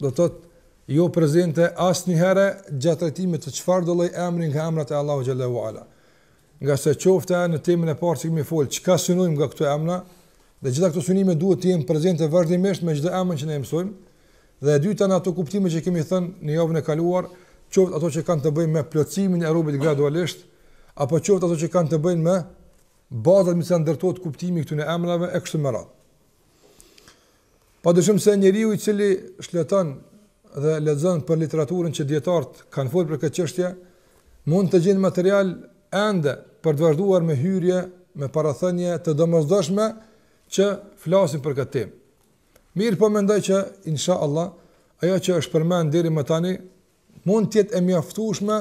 Do të thotë jo prezente asnjëherë gjatë trajtimit të çfarëdo lloj emri nga emrat e Allahut xhelle ue ala. Ngase qoftë në temën e parë që kemi fol, çka synojmë nga këto emra, dhe gjitha këto synime duhet të jenë prezente vazhdimisht me çdo emër që ne mësojmë. Dhe e dyta në ato kuptime që kemi thënë në javën e kaluar, qoftë ato që kanë të bëjnë me plotësimin e robit gradualisht, apo qoftë ato që kanë të bëjnë me bazat mbi të cilat ndërtohet kuptimi i këtyre emrave e kështu me radhë. Padyshim se njeriu i cili shfleton dhe lexon për literaturën që dijetarët kanë fol për këtë çështje, mund të gjejë material ende për të vazhduar me hyrje, me parathënie të domosdoshme që flasin për këtë temë. Mirëpo mendoj që inshallah ajo që është përmend deri më tani mund të jetë e mjaftueshme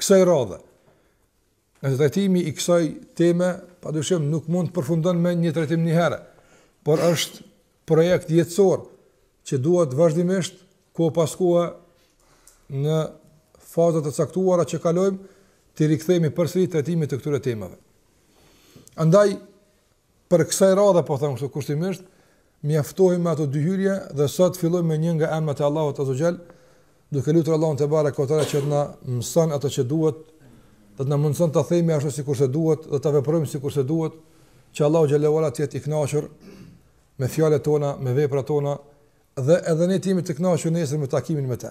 kësaj radhe. Ngase trajtimi i kësaj teme padyshim nuk mund të përfundon me një trajtim një herë, por është projekt jetësor që duhet vazhdimisht kohë pas kohe në faza të caktuara që kalojmë të rikthehemi përsëri trajtimit të këtyre temave. Andaj Për kësaj radhe po them kështu kushtimisht, mjaftohemi me ato dy hyrje dhe sot fillojmë me një nga emrat e Allahut Azze ue Xhel, duke lutur Allahun tebareke ue teala që të na mëson ato që duhet, dhe të na mundëson ta themi ashtu sikur se duhet, dhe ta veprojmë sikur se duhet, që Allahu xhelle ue ala të jetë i kënaqur me fjalët tona, me veprat tona dhe edhe ne të jemi të kënaqur nesër me takimin me të.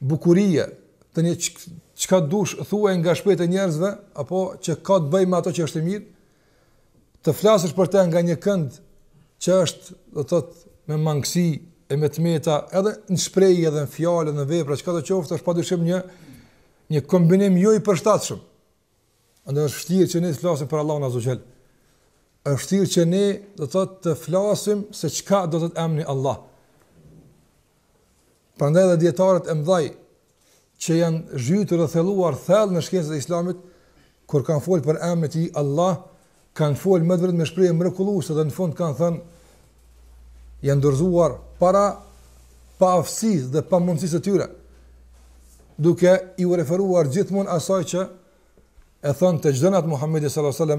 bukurie, të çka dush thuaj nga shprehjet e njerëzve, apo që ka të bëjë me ato që është e mirë, të flasësh për të nga një kënd që është, do të thotë, me mangësi e me të meta, edhe në shprehje, edhe në fjalë, edhe në vepra, çkado qoftë, është padyshim një, një kombinim jo i përshtatshëm, Andaj është vështirë që ne të flasim për Allahun Azze ue Xhel. Është vështirë që ne do të thotë të flasim se çka do të thotë emri Allah. Prandaj edhe dijetarët e mëdhenj që janë zhytur dhe thelluar thellë në shkencat e Islamit kur kanë folur për emrin e Allahut kanë fol me të vërtetë me shprehje mrekulluese dhe në fund kanë thënë janë dorëzuar para paaftësisë dhe pamundësisë së tyre, duke iu referuar gjithmonë asaj që e thoshte çdo natë Muhammedi s.a.s.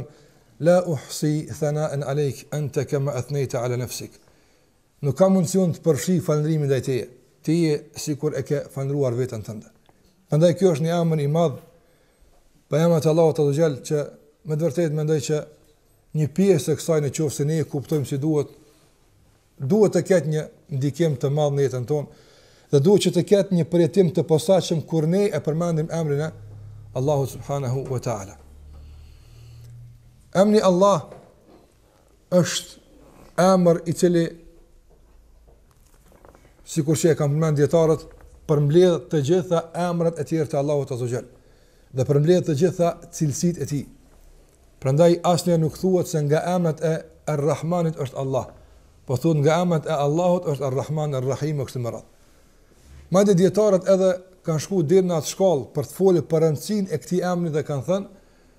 La uhsi thana en alejk, ente kema ethnejta ala nefsik. Nuk ka mundësi unë të përfshij falënderimin ndaj teje, ti je sikur e ke falënderuar veten tënde. Andaj kjo është një emër i madh prej emrave të Allahut Azze ue Xhel që me të vërtetë mendoj që një pjesë e kësaj në qoftë se ne e kuptojmë si duhet duhet të ketë një ndikim të madh në jetën tonë dhe duhet që të ketë një përjetim të posaçëm kur ne e përmendim emrin e Allahut subhanahu wa taala. Emri Allah është emër i cili sikur që e kanë përmend dietarët përmbledh të gjitha emrat e tjerë të Allahut Azza Jall dhe përmbledh të gjitha cilësitë e tij. Prandaj asnjë nuk thuhet se nga emrat e Ar-Rahmanit është Allah, po thuhet nga emrat e Allahut është Ar-Rahman Ar-Rahim kështu me radhë. Madje dietarët edhe kanë shkuar deri në atë shkallë për të folur për rëndësinë e këtij emri dhe kanë thënë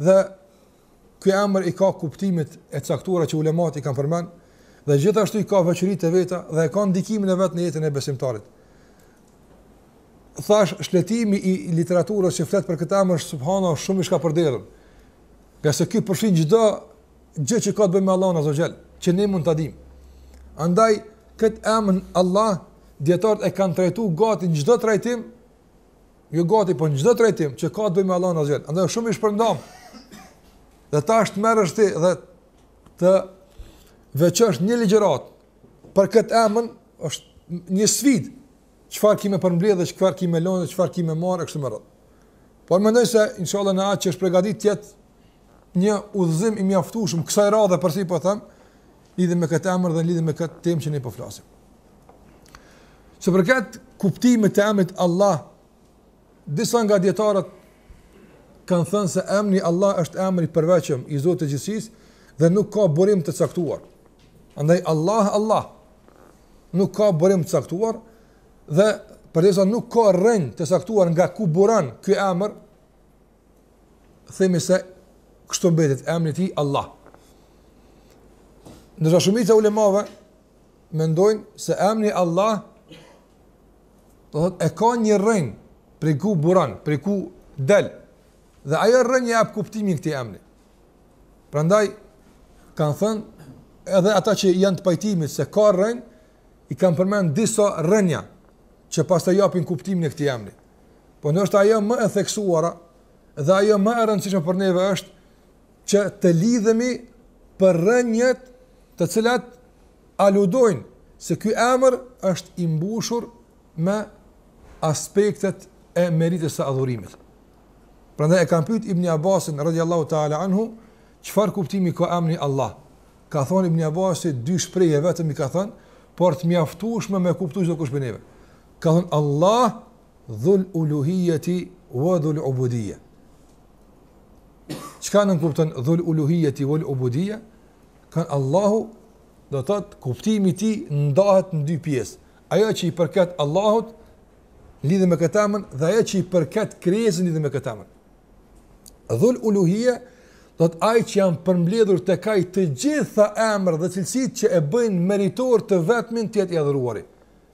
Dhe ky emër i ka kuptimet e caktuara që ulemat i kanë përmend dhe gjithashtu i ka veçoritë e veta dhe e ka ndikimin e vet në jetën e besimtarit. Thash shfletimi i literaturës që flet për këtë emër subhanallahu shumë i shkapërderdhur. Ngase ky përfshin çdo gjë që ka të bëjë me Allahun azza xhel, që ne mund ta dimë. Andaj këtë emër Allah dijetarët e kanë trajtuar gati çdo trajtim Jo gati po çdo trajtim që ka të bëjë me Allahun azza xhel. Andaj shumë i shpërndarë. Dhe tash të merresh ti dhe të veçosh një ligjëratë për këtë emër është një sfidë. Çfarë ki me përmbledh, çfarë ki me lënë, çfarë ki me marrë kështu me radhë. Po mendoj se inshallah në atë që është përgatitur të jetë një udhëzim i mjaftueshëm kësaj radhe për si po them në lidhje me këtë emër dhe lidhje me këtë temë që ne po flasim. Sa i përket kuptimit të emrit Allah, disa nga dijetarët kanë thënë se emri Allah është emër i përveçëm i Zotit të gjithësisë dhe nuk ka burim të caktuar. Andaj Allah, Allah, nuk ka burim të caktuar dhe për disa nuk ka rrënjë të caktuar nga ku buron ky emër, themi se kështu mbetet emri i tij Allah. Ndërsa shumica e ulemave mendojnë se emri Allah do të thotë e ka një rrënjë prej ku buron, prej ku del. Dhe ajo rrënjë ia jep kuptimin këtij emri. Prandaj kanë thënë edhe ata që janë të pajtimit se ka rrënjë i kanë përmend disa rrënja që pastaj japin kuptimin e këtij emri. Po ndoshta ajo më e theksuara dhe ajo më e rëndësishme për neve është që të lidhemi për rrënjët të cilat aludojnë se ky emër është i mbushur me aspektet e meritës së adhurimit. Prandaj e kanë pyet Ibn Abbasin radhiyallahu ta'ala anhu, çfarë kuptimi ka emri Allah? Ka thënë Ibn Abbasi dy shprehje vetëm i ka thënë, por të mjaftueshme me kuptu çdokush prej neve. Ka thënë Allah, Dhul uluhijeti wa dhul ubudije. Çka nënkupton dhul uluhijeti wa dhul ubudije? Ka thënë Allahu, do të thotë kuptimi i tij ndahet në dy pjesë. Ajo që i përket Allahut, lidhje me këtë emën, dhe ajo që i përket krijesës, lidhje me këtë emën. Dhul uluhije, do të thotë ai që janë përmbledhur tek ai të gjitha emrat dhe cilësitë që e bëjnë meritor të vetmin të jetë i adhuruari.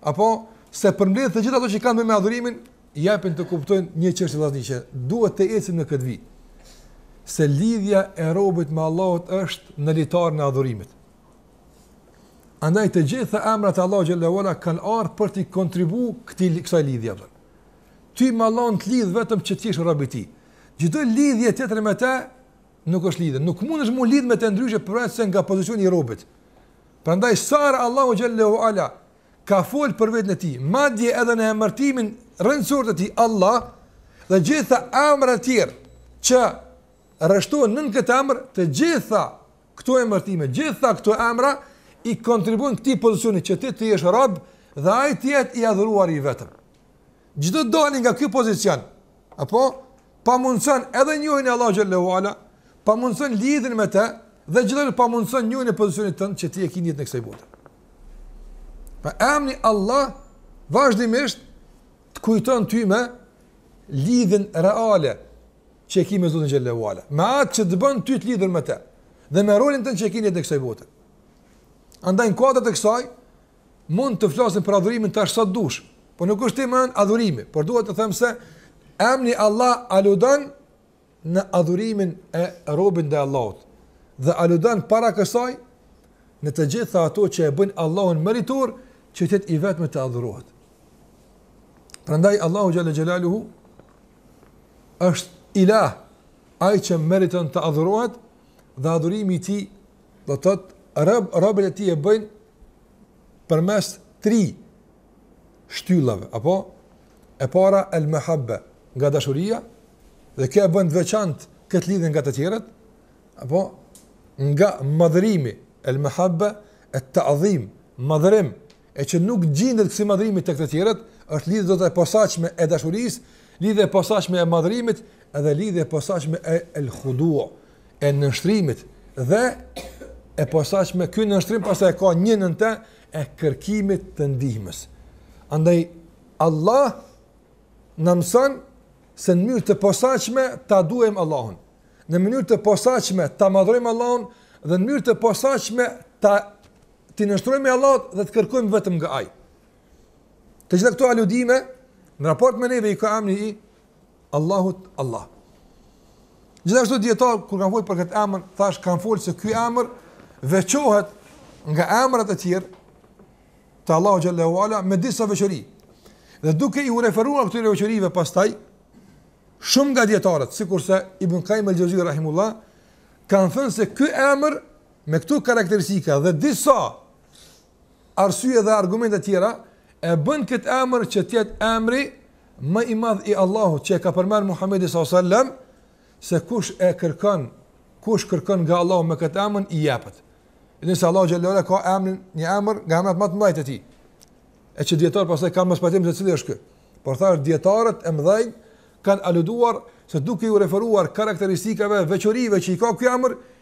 apo se përmbledh të gjitha ato që kanë me adhurimin, japin të kuptojnë një çështje vëllazni që duhet të ecim në këtë vit. Se lidhja e robit me Allahun është në litarin e adhurimit. Andaj të gjitha emrat e Allahut xhallahu ala kanë ardhur për të kontribuar këtij kësaj lidhjeje apo. Ty me Allahun të lidh vetëm që ti je rob i tij. Çdo lidhje tjetër me të nuk është lidhje. Nuk mundesh m'u lidh me të ndryshe përveçse nga pozicioni i robit. Prandaj sa herë Allahu xhallahu ala ka fol për veten e tij, madje edhe në emërtimin rrënjësor të tij Allah dhe gjitha emrat e tjerë që rreshtohen nën këtë emër, të gjitha këto emërtime, gjitha këto emra i kontribuojnë këtij pozicioni që ti të jesh rob dhe ai të jetë i adhuruar i vetëm. Çdo dalje nga ky pozicion, apo pamundëson edhe njohjen e Allahut xhallahu ala, pamundëson lidhjen me te, dhe gjithë pamundëson njohjen e pozicionit tënd që ti e ki n'jetën e kësaj bote. Pra emni Allah, vazhdimisht, të kujton ty me lidhjen reale që e ki me Zotin xhallahu ala. Me atë që të bën ty të lidhur me te, dhe me rolin tënd që e ki n'jetën e kësaj bote. Andaj në kuadër e kësaj, Mund të flasim për adhurimin tash sa dush, por nuk është tema jonë adhurimi, por duhet të them se emni Allah aludon në adhurimin e robit ndaj Allahut, dhe aludon para kësaj në të gjitha ato që e bëjnë Allahun meritor që të jetë i vetmi të adhurohet. Prandaj Allahu xhelle xhelaluhu është ilah, ai që meriton të adhurohet dhe adhurimi i tij do të thotë rob, robët e tij e bëjnë përmes tri shtyllave, apo e para el mahabba, nga dashuria dhe kjo e bën të veçantë këtë lidhje nga të tjerat, apo nga madhërimi el mahabba e ta'zim, madhërim e që nuk gjindet kësi madhërimi tek të tjerët, është lidhje do të thotë e posaçme e dashurisë, lidhje e posaçme e madhërimit, dhe lidhje e posaçme e el khuduo, e nënshtrimit, dhe e posaçme ky nënshtrim pastaj e ka një në te e kërkimit të ndihmës. Andaj, Allah na mëson se në mënyrë të posaçme ta duam Allahun, në mënyrë të posaçme ta madhërojmë Allahun, dhe në mënyrë të posaçme ta t'i nënshtrohemi Allahut dhe të kërkojmë vetëm nga Ai. Të gjitha këto aludime, në raport me neve i ka emri i Allahut Allah. Gjithashtu dijetarët, kur kanë folë për këtë emër, thash kanë folë se ky emër veçohet nga emrat e tjerë të Allahut xhalle ue ala me disa veçori. Dhe duke iu referuar këtyre veçorive pastaj, shumë nga dijetarët, sikurse Ibn Kajim el Xheuzi Rahimullah, kanë thënë se ky emër Me këto karakteristika dhe disa arsye dhe argumente tjera, e bën këtë emër që të jetë emri më i madh i Allahut që e ka përmend Muhamedi sallallahu alaihi wasallam se kush e kërkon, kush kërkon nga Allahu me këtë emër i jepet. Dhe se Allahu xhalle ue ala ka emrin, një emër nga emrat më të mëdhenj të tij. E që dijetarët pastaj kanë mospajtim se cili është ky. Por thash dijetarët e mëdhenj kanë aluduar se duke iu referuar karakteristikave, veçorive që i ka ky emër,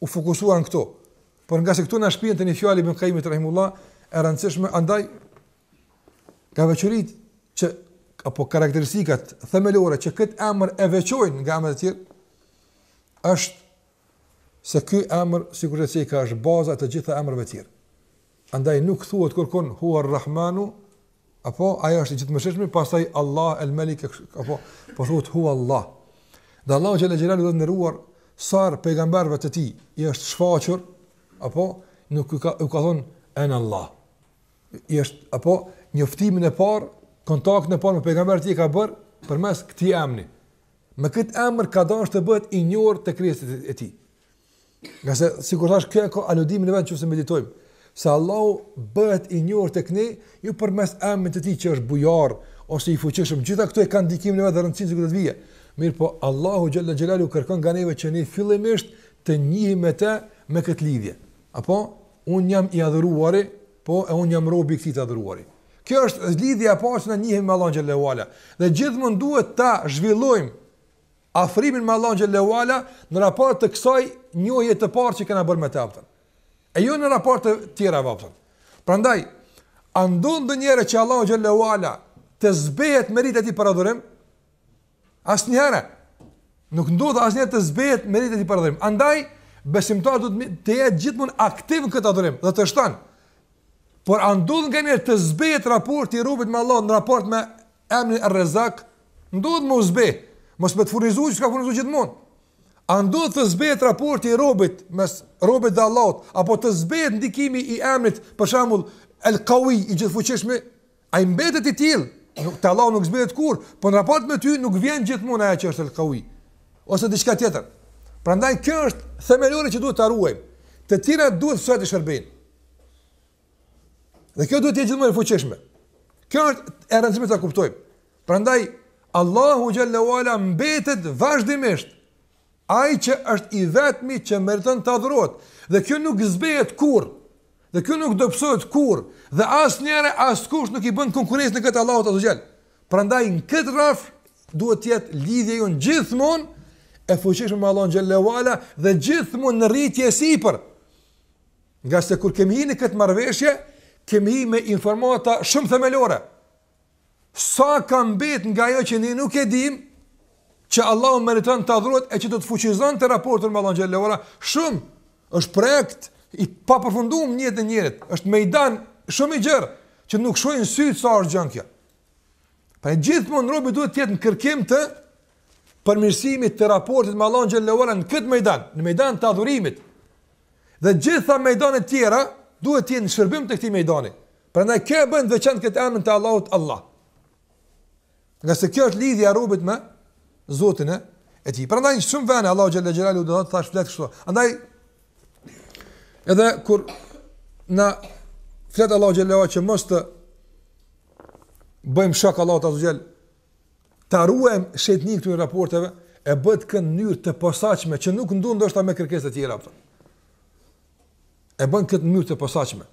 u fokusuan këto. Por ngase këtu na shpien te një fjalë e Ibn Kajimit rahimullah e rëndësishme andaj nga veçoritë që apo karakteristikat themelore që këtë emër e veçojnë nga emrat e tjerë është se ky emër sikurse ka është baza e gjitha emrave të tjerë. Andaj nuk thuhet kurrkund Hue Rrahmanu, apo Ai është i Gjithëmëshirshmi, pastaj Allah El Melik e kështu apo po thuhet Hue Allah. Dhe Allahu xhel-le xhelaluhu të nderuar sa herë pejgamberëve të tij i është shfaqur apo nuk u ka u ka thon ene Allah. I është apo njoftimin e parë, kontaktin e parë me pejgamberin e tij ka bër përmes këtij emri. Me këtë emër ka dashur të bëhet i njohur te krijesat e tij. Ngase, sikur thash, kjo e ka aludimin e vet që nëse meditojmë, se Allahu bëhet i njohur tek ne, jo përmes emrit të tij që është bujar, ose i fuqishëm, gjitha këto e kanë ndikimin e vet dhe rëndësinë që do të vijë. Mirëpo, Allahu xhel-le xhelaluhu kërkon nga neve që ne fillimisht të njihemi me të me këtë lidhje. Apo, Ai jam i adhuruari, po e unë jam rob i këtij të adhuruari. Kjo është lidhja e parë që ne njihemi me Allahun xhalle ue ala. Dhe gjithmonë duhet ta zhvillojmë afrimin me Allahun xhalle ue ala në raport të kësaj njohje të parë që kena bërë me të vëllai. E jo në raport të tjera vëllai. Prandaj a ndodh ndonjëherë që Allahut xhalle ue ala t'i zbehet merita e tij për adhurim? Asnjëherë. Nuk ndodh asnjëherë të zbehet merita e tij për adhurim. Andaj besimtari duhet të jetë gjithmonë aktiv në këtë adhurim dhe të shton. Por a ndodh nganjëherë të zbehet raporti i robit me Allahun në raport me emrin e Rezak, Ndodh me u zbeh, mos me të furnizu që ka furnizu gjithmonë. A ndodh të zbehet raporti i robit mes robit dhe Allahut, apo të zbehet ndikimi i emrit, për shembull, El Qawi i gjithfuqishëm, ai mbetet i tillë, nuk të Allahu nuk zbehet kurr, po në raport me ty nuk vjen gjithmonë ajo që është El Qawi ose diçka tjetër. Prandaj kjo është themelore që duhet ta ruajmë. Të tjera duhet asaj t'i shërbejnë. Dhe kjo duhet të jetë gjithmonë e fuqishme. Kjo është e rëndësishme ta kuptojmë. Prandaj Allahu xhelle ue ala mbetet vazhdimisht ai që është i vetmi që meriton të adhurohet dhe kjo nuk zbehet kurrë. Dhe kjo nuk dobësohet kurrë dhe asnjëherë askush nuk i bën konkurrencë në këtë Allahut azze ue xhel. Prandaj në këtë rrafsh duhet të jetë lidhja jonë gjithmonë e fuqishme me Allahun xhelle ue ala dhe gjithmonë në rritje sipër. Ngase kur kemi hyrë në këtë marrëveshje, kemi hyrë me informata shumë themelore. Sa ka mbet nga ajo që ne nuk e dim, që Allahu meriton të adhurohet e që do të fuqizonte raportin me Allahun xhelle ue ala, shumë është projekt i papërfunduar në jetën e njeriut. Është mejdan shumë i gjerë që nuk shohin sytë sa është e gjerë kjo. Pra gjithmonë robi duhet të jetë në kërkim të përmirësimit të raportit me Allahun xhelle ue ala në këtë mejdan, në mejdan të adhurimit. Dhe gjitha mejdanet tjera duhet të jenë në shërbim të këtij mejdani. Prandaj kjo e bën të veçantë këtë emër të Allahut Allah. Ngase kjo është lidhja e robit me Zotin e tij. Prandaj në shumë vende Allahu xhelle xhelaluhu do të thashë flet kështu. Andaj edhe kur na flet Allahu xhelle që mos t'i bëjmë shok Allahut azze ue xhel ta ruajm shenjtërinë e këtyre raporteve e bën këtë në mënyrë të posaçme që nuk ndodh ndoshta me kërkesa të tjera. Për. E bën këtë në mënyrë të posaçme.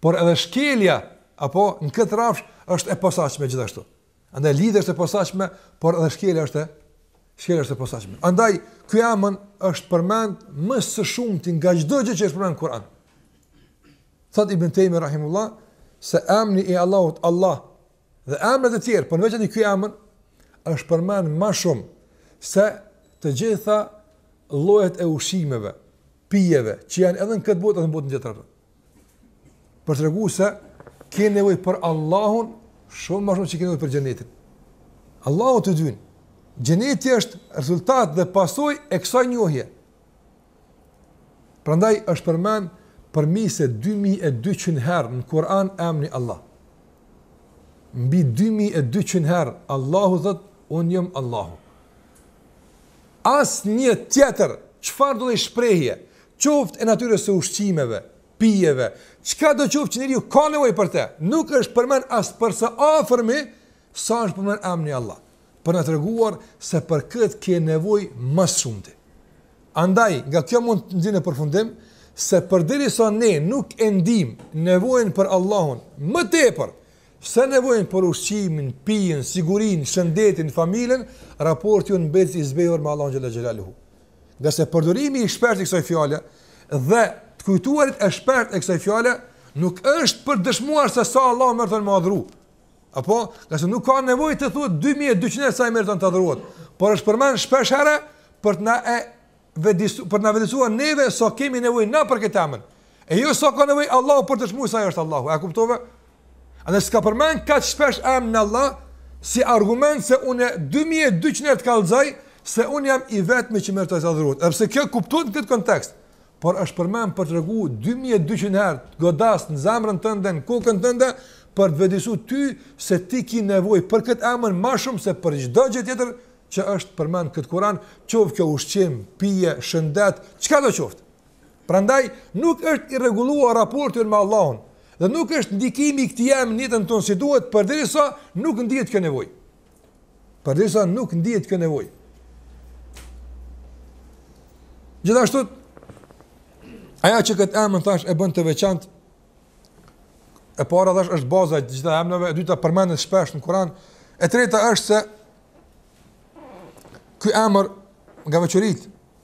Por edhe shkelja apo në këtë rrafsh është e posaçme gjithashtu. Andaj lidhja është e posaçme, por edhe shkelja është e shkelja është e posaçme. Andaj ky emër është përmend më së shumti nga çdo gjë që është përmend në Kur'an. Thotë Ibn Tejmije rahimehullah se emri i Allahut Allah Dhe emrat e tjerë, por në veçanti ky emër është përmend më shumë se të gjitha llojet e ushqimeve, pijeve që janë edhe në këtë botë edhe në botën tjetër. Për të tregu se ke nevojë për Allahun shumë ma shumë se ke nevojë për xhenetin. Allahu të dynë. Xheneti është rezultat dhe pasojë e kësaj njohje. Prandaj është përmend përmbi se dy mijë e dyqind herë në Kur'an emri Allah. Mbi dy mijë e dyqind herë Allahu thot un jam Allahu. Asnjë tjetër çfarëdo shprehje, qoftë e natyrës së ushqimeve, pijeve, çkado qoftë që njeriu ka nevojë për të, nuk është përmend as për së afërmi sa është përmend emri Allah. Për të na treguar se për këtë ke nevojë më shumë ti. Andaj, nga kjo mund të nxjerrim në përfundim se përderisa ne nuk e ndim nevojën për Allahun më tepër se nevojën për ushqimin, pijen, sigurinë, shëndetin, familjen, raporti ynë mbetet i zbehur me Allahun xhalla xhelaluhu. Ngase përdorimi i shpeshtë i kësaj fjale dhe të kujtuarit e shpeshtë e kësaj fjale nuk është për të dëshmuar se sa Allahu meriton me u adhuru. Apo, ngase nuk ka nevojë të thuhet 2200 se ai meriton të adhurohet, por është përmend shpesh herë për të na e vetëdijsu për të na vetëdijsuar neve sa so kemi nevojë na për këtë emën. E jo sa so ka nevojë Allahu për të dëshmuar se ai është Allahu. A kuptove? A dhe s'ka përmend kaq shpesh emrin Allah si argument se unë 2200 të kallzoj se unë jam i vetmi që meriton të adhurohet. Edhe pse kjo kuptohet në këtë kontekst. por është përmend për tregu dy mijë e dyqind herë të godas në zemrën tënde në kokën tënde për të vetëdijsu ty se ti ki nevoj për këtë emër ma shumë se për çdo gjë tjetër që është përmend në këtë Kuran qoftë kjo ushqim, pije, shëndet çkado qoftë prandaj nuk është i rregullua raporti me Allahun dhe nuk është ndikimi i këtij emni në jetën tonë si duhet përderisa nuk ndihet kjo nevoj Përderisa nuk ndihet kjo nevojë. Gjithashtu ajo që këtë emër thash e bën të veçantë e para thash është baza e të gjitha emrave, e dyta përmendet shpesh në Kur'an, e treta është se ky emër nga veçoritë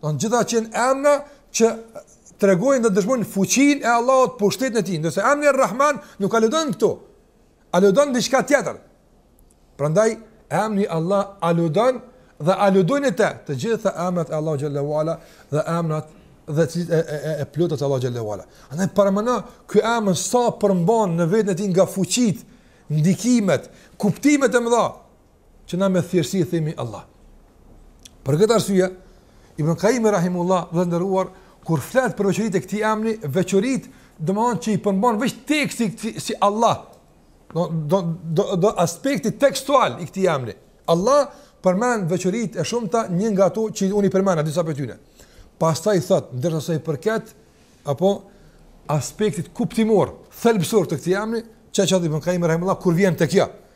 Do gjitha që janë emra që tregojnë dhe dëshmojnë fuqinë e Allahut, pushtetin e tij. Ndërsa emri Ar-Rahman nuk aludon këto, aludon diçka tjetër. Prandaj emri Allah aludon dhe aludojnë në të të gjitha emrat e Allahu xhallahu ala dhe emrat dhe të e, e, e, e plotët e Allahu xhallahu ala. Andaj përmendë ky emër sa përmban në veten e tij nga fuqit, ndikimet, kuptimet e mëdha që na me thjeshtësi i themi Allah. Për këtë arsye, Ibn Kajim rahimullah i nderuar, kur flet për veçoritë e këtij emni, veçoritë domethënë që i përmban vetë teksti këtij, si Allah, do, do, do, do aspekti tekstual i këtij emni. Allah përmend veçoritë e shumta një nga ato që unë i përmenda, disa prej tyne. Pastaj thotë, ndërsa sa i përket, apo aspektit kuptimor, thelbësor të këtij emni, çka tha Ibn Kajim rahimullah, kur vjen te kjo.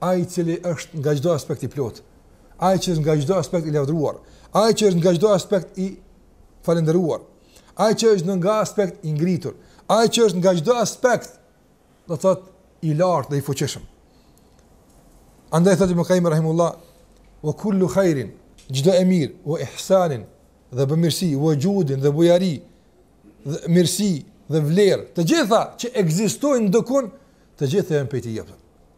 Ai i cili është nga çdo aspekt i plotë, ai që është nga çdo aspekt i lavdëruar, ai që është nga çdo aspekt i falënderuar, ai që është nga aspekt i ngritur, ai që është nga çdo aspekt, do të thotë i lartë dhe i fuqishëm. Andaj thotë Ibn Qayyim rahimullah, "Wa kullu khairin, çdo e mirë, wa ihsanin, dhe bëmirësi, wa judin dhe bujari dhe mirësi dhe vlerë, të gjitha që ekzistojnë ndokun, të gjitha janë prej tij."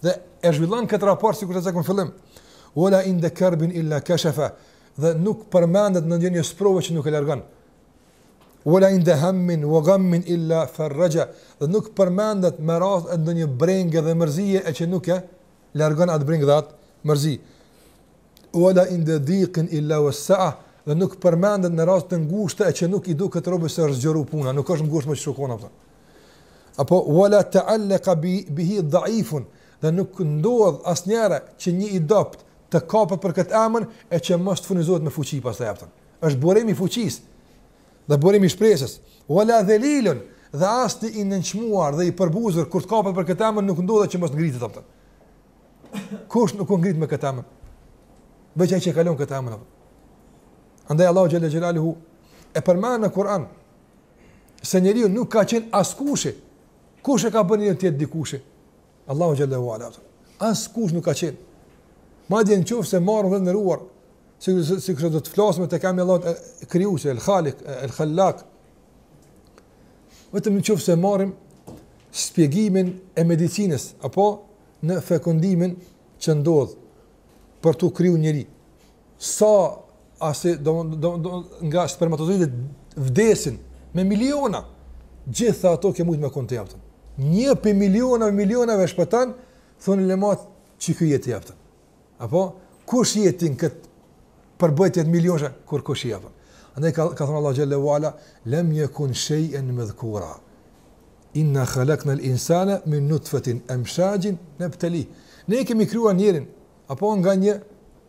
Dhe e zhvillon këtë raport sikur të cekon fillim. Wala inda karbin illa kashafa dhe nuk përmendet në ndonjë sprovë që nuk e largon. Wala inda hammin wa ghammin illa farraja dhe nuk përmendet me rast ndonjë brenge dhe mërzie e që nuk e largon atë brengë dhe atë mërzi. Wala inda dhiqin illa wasa'a dhe nuk përmendet në rast të ngushtë e që nuk i duket robit se është zgjeru puna, nuk është ngushtë më çukon atë. Apo wala ta'allaqa bi bihi dha'ifun, dhe nuk ndodh asnjëherë që një i dobët të kapet për këtë emër e që mos të furnizohet me fuqi pastaj, a kupton. Është burim i fuqisë dhe burim i shpresës. Wala dhalilun, dhe as një i nënçmuar dhe i përbuzur kur të kapet për këtë emër nuk ndodhet që mos ngritet, a kupton. Kush nuk u ngrit me këtë emër? Veç ai që kalon këtë emër. Andaj Allahu xhelle xhelaluhu e përmend në Kur'an se njeriu nuk ka qenë askushi. Kush e ka bërë njeriun të jetë dikushi? Allahu xhelle ve ala. Askush nuk ka qenë. Madje në qoftë se marrim, të nderuar, si, si, si kështu do të flasme te emri Allah el krijusi, el khalik, el khallak, vetëm në qoftë se marrim spjegimin e medicinës, apo në fekundimin që ndodh për t'u kriju njeri, Sa asi do do do nga spermatozoidet vdesin me miliona. Gjithë ato që mund të mos kanë jetë. Një pe miliona e miliona veç shpëton, thonë ulemat që ky je ti, a kupton. Apo kush je ti në këtë përbërje të milionëshe, kurrkush, a kupton. Andaj ka ka thënë Allahu xhelle ve ala, lem yakun shay'an madhkura. Inna khalaqna al-insana min nutfatin amshajin nabtalih. Ne e kemi krijuar njeriun apo nga një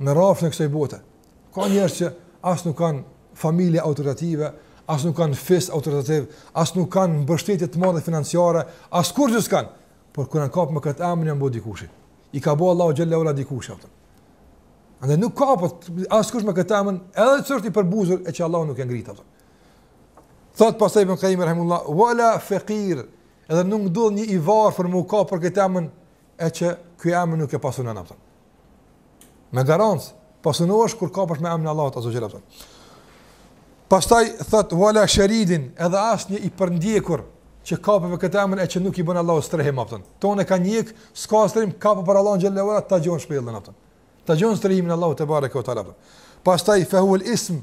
në rrafshin e kësaj bote. Ka njerëz që as nuk kanë familje autoritative, as nuk kanë fis autoritativ, as nuk kanë mbështetje të madhe financiare, as kurrgjë s'kanë, por kur janë kapë me këtë emër janë bo dikushi. I ka bo Allahu xhelle ve ala dikushi, a kupton. Andaj nuk kapet askush me këtë emër, edhe qoftë i përbuzur, e që Allahu nuk e ngrit, a kupton. Thotë pastaj Ibn Kajim, rahimullah, wala fekir, edhe nuk ndodh një i varfër me u kapë për këtë emër, e që ky emër nuk e pasunon atë. Me garancë, pasunohesh kur kapesh me emrin Allahu azza wa xhel. Pastaj thot wala sharidin, edhe asnjë i përndjekur që kapet me këtë emër e që nuk i bën Allahu strehim atë. Tonë ka një ik, s'ka strehim, kapu për Allahun xhela wa ala ta gjon shpellën atë. Ta gjon strehimin Allahu tebareke wa teala. Pastaj fe huwel ism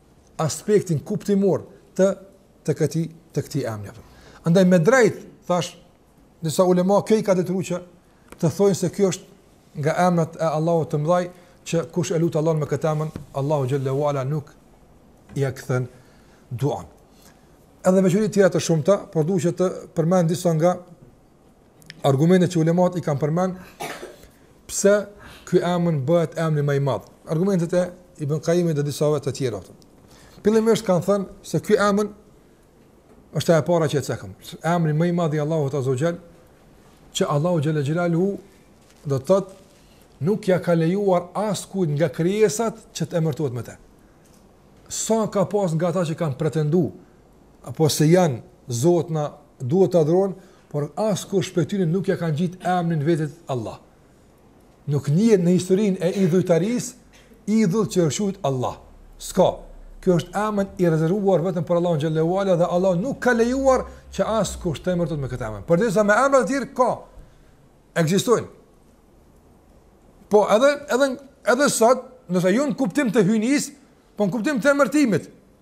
aspektin kuptimor të të këtij të këtij emri apo. Andaj me drejt tash disa ulema kjo i ka detyruar që të thonë se ky është nga emrat e Allahut të mëdhaj që kush e lut Allahun me këtë emër, Allahu xhalla wa ala nuk ia kthen duan. Edhe veçori të tjera të shumta, por duhet të përmend disa nga argumentet që ulemat i kanë përmen, pse ky emën bëhet emni më i madh. Argumentet e Ibn Qayyim dhe disa të tjera. Fillimisht kanë thënë se ky emën është e para që e cekëm. Emri më i madh i Allahut Azza wa Jall, që Allahu Jalla Jalaluhu do të thotë nuk ja ka lejuar askujt nga krijesat që të emërtohet me të. Sa ka pas nga ata që kanë pretenduar apo se janë zotna, duhet të adhurohen, por askush prej tyre nuk ja kanë ngjit emrin vetit Allah. Nuk njihet në historinë e idhujtarisë idhull që është quajtur Allah. S'ka. Kjo është emër i rezervuar vetëm për Allahun xhalla wa ala dhe Allah nuk ka lejuar që askush të emërtohet me këtë emër. Përderisa me emra të tjerë ka ekzistojnë. Po edhe edhe edhe sot, nëse jo në kuptim të hyjnisë, po në kuptim të emërtimit,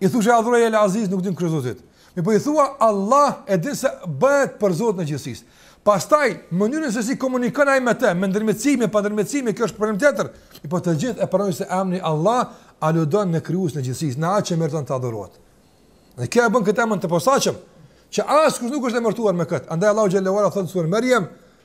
I thua adhuroj El Aziz nuk din kush është Zoti. Mirëpo i thua Allah e din se bëhet për Zotin e gjithësisë. Pastaj mënyrën se si komunikon ai me të, me ndërmjetësime, pa ndërmjetësime, kjo është problem tjetër. Mirëpo të gjithë e pranojnë se emri Allah aludon në krijuesin e gjithësisë, në atë që meriton të adhurohet. Dhe kjo e bën këtë emër të posaçëm, që askush nuk është emërtuar me këtë. Andaj Allahu xhalla wa ala thot në suren Maryam,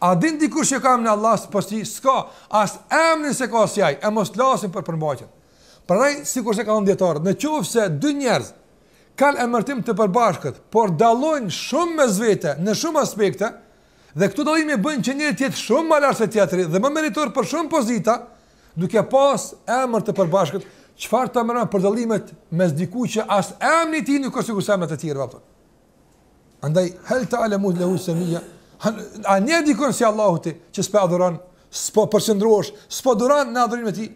A din dikush që ka emrin Allah përpos tij, s'ka, as emrin s'e ka si ai, e mos flasim për përmbajtjen. Prandaj, sikur cekin dijetarët, në qoftë se dy njerëz kanë emërtim të përbashkët, por dallojnë shumë mes vete, në shumë aspekte, dhe këto dallime bëjnë që njëri të jetë shumë më lart se tjetri, dhe më meritor për shumë pozita, duke pas emër të përbashkët, çfarë të mëran për dalimet mes dikujt që as emri i tij nuk është sikurse emri i të tjerëve, Andaj, hel ta'lemu lehu semijja, a njeh dikon si Allahu ti, që s'pe adhuron, s'po përqendrohesh, s'po duron në adhurimin e tij,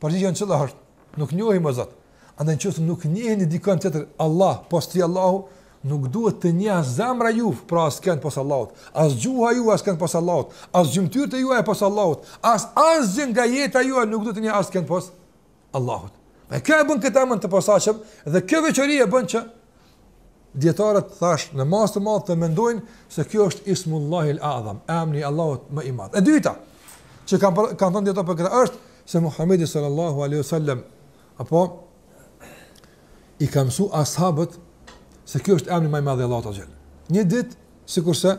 përgjigja në qëllë është, nuk njoh, im Zot. Andaj, në qoftë se nuk njeh një dikon tjetër, Allah, pos tij Allahu, nuk duhet të njeh as zemra juaj, pra askënd pos Allahut, as gjuha juaj askënd pos Allahut, as gjymtyrët e juaja, as pos Allahut, as asgjë nga jeta juaj, nuk duhet të njeh askënd pos Allahut. Allahut. Dhe kjo e bën këtë emër të posaçëm dhe kjo veçori e bën që dietarët thash në masë të madh të mendojnë se kjo është Ismullahil Azam, emri i Allahut më i madh. E dyta, që kanë kanë thënë dietarët për këtë është se Muhamedi sallallahu alaihi wasallam apo, i ka mësu ashabët se kjo është emri më i madh i Allahut xhelle. Një ditë sikurse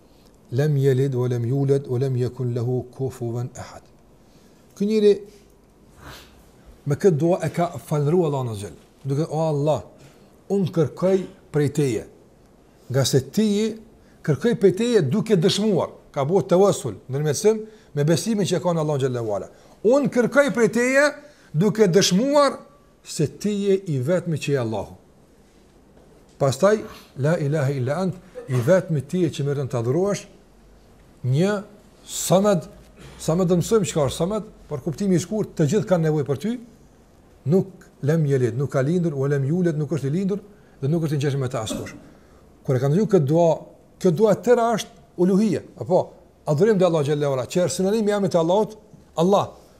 Lem yelid wa lem yulad wa lem yakun lahu kufuwan ahad. Ky njeri me këtë dua e ka falënderuar Allahun Azza wa Jall. Duke o Allah, unë kërkoj prej teje. Nga se ti, kërkoj prej teje duke dëshmuar, ka bo tawassul, ndërmjetësim me besimin që ka në Allahun Xhalla wa Ala. Unë kërkoj prej teje duke dëshmuar se ti je i vetmi që je Allahu. Pastaj la ilaha illa ant, i vetmi ti je që meriton të adhurohesh. Një samad, samad do të mësojmë çka është samad, por kuptimi i shkurt, të gjithë kanë nevojë për ty. Nuk lem jelid, nuk ka lindur, ue lem juled, nuk është i lindur dhe nuk është i ngjashëm me të askush. Kur e ka ndëgju këtë dua, kjo dua tëra është uluhia, apo adhurim te Allahu xhalla wa ala, që është sinonimi i emrit të Allahut, Allah.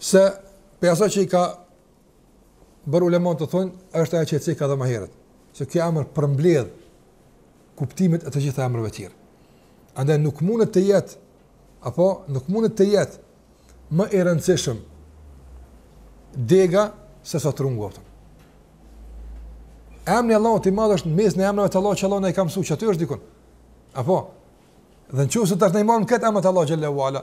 se për atë, ajo që i ka bërë ulemanë të thonë, është ajo që e ceka dhe më herët, se kjo emër përmbledh kuptimet e të gjitha emrave tjera. Andaj nuk mundet të jetë, apo nuk mundet të jetë më i rëndësishme dega se sa trungu aftën. Emri i Allahut i madhë është në mes të emrave të Allahut që Allahu na i ka mësu, që aty është dikund. Apo, dhe në qoftë se është në njënin nga këto emrat e Allahut xhalla wa ala,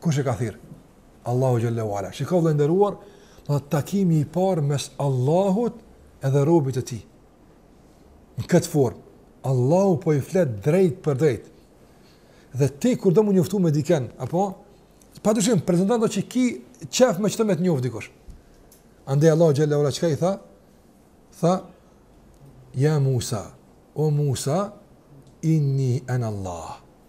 Kush e ka thirr? Allahu xhalla wala. Shiko, vëlla i nderuar, dhe po takimi i parë mes Allahut edhe robit të tij. Në këtë formë, Allahu po i flet drejt për drejt. Dhe ti kur do m'u njoftu me diken, apo patë shumë, prezanton ato që ki qef me çka me të njoftë dikush. Andaj Allahu xhalla wala çka i tha? Tha Ja Musa, o Musa, inni ana Allah.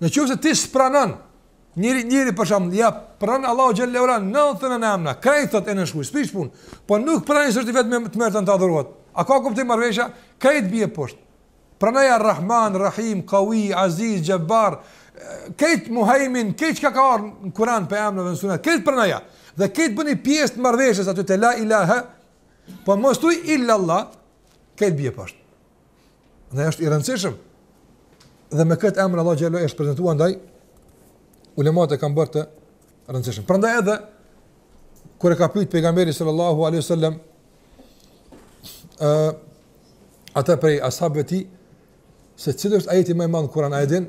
Në qoftë se ti ia pranon, njeri, njeri për shembull, ja pranon Allahut xhalla wa ala 99 emra, krejt thot e në shkuj, s'prish punë, po nuk pranon se Ai i vetëm e meriton të adhurohet. A ka kuptim marrëveshja? Krejt bie poshtë. Pranoj Ar-Rahman, Rahim, Qawi, Aziz, Jabbar, krejt Muhaimin, krejt çka ka ardhur në Kur'an për emra dhe në sunet, krejt pranoj. Dhe krejt bëni pjesë të marrëveshjes aty te la ilaha, po mos thuj illa Allah, krejt bie poshtë. Ndaj është i rëndësishëm. Dhe me këtë emër Allahu xhalla wa ala është prezantuar, ndaj ulemat e kanë bërë të rëndësishëm. Prandaj edhe kur e ka pyt pejgamberi sallallahu a.s. Uh, atë prej ashabëve të tij, se cili është ajeti më i madh në Kuran, a e din?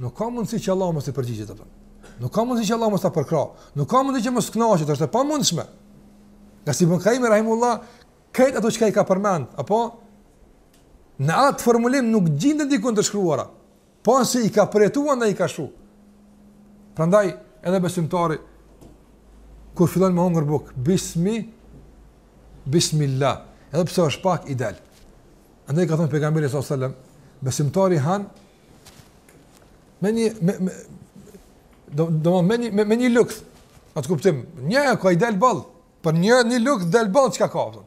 Nuk ka mundësi që Allahu mos i përgjigjet ato. Nuk ka mundësi që Allahu mos ta përkrah. Nuk ka mundësi që mos kënaqet, është e pamundshme. Nga si Ibn Kaimi rahimullah, këtë ato që i ka përmend, apo në atë formulim nuk gjindet diku të shkruara. Po se i ka përjetuar ndaj i ka shkru. Prandaj edhe besimtari kur fillon me hongër bukë, bismi bismillah. Edhe pse është pak i del. Andaj ka thënë pejgamberi sallallahu alajhi wasallam, besimtari han me një me, me do do me një me, me një luks. Atë kuptim, një e ka i del boll, për një një lukth del boll çka ka thon.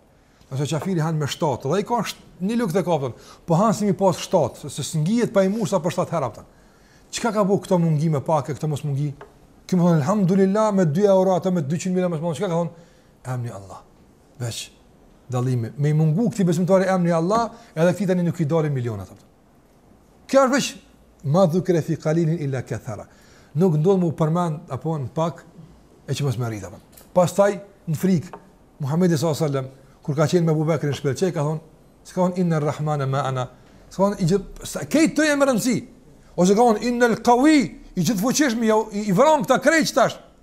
Nëse qafiri han me 7, dhe ai ka një lukth e ka. Po han si me i pas 7, se s'ngihet pa i murr sa për 7 herë atë. Çka ka bo këto m'u ngi me pak e këto mos m'u ngi? Këtë me thon alhamdulillah me 2 euro atë me 200 mijë më shumë çka ka thon? Emri Allah. Veç dallimi. Me i mungu këtij besimtari emri Allah, edhe këtij tani nuk i dalin milionat atë. Kjo është veç ma dhukire fi kalilin illa kethara. Nuk ndodh m'u përmend, apo në pak, e që mos me e rritë, apo. Pastaj, në frikë, Muhammedi s.a.s. kur ka qenë me Ebu Bekrin në shpellë, çka ka thonë, s'ka thonë, inne rrahmane meana, s'ka thonë, i gjithë, sa, kejtë të jemë rëndësi, ose ka thonë, innel kawi, i gjithëfuqishmi, i, i vran këta krejt qetash,